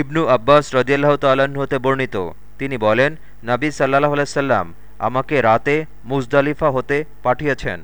ইবনু আব্বাস রদিয়াল্লাহ তাল্লাহ্ন হতে বর্ণিত। তিনি বলেন, নাবী সাল্লাহ আলাইসাল্লাম আমাকে রাতে মুজদালিফা হতে পাঠিয়েছেন।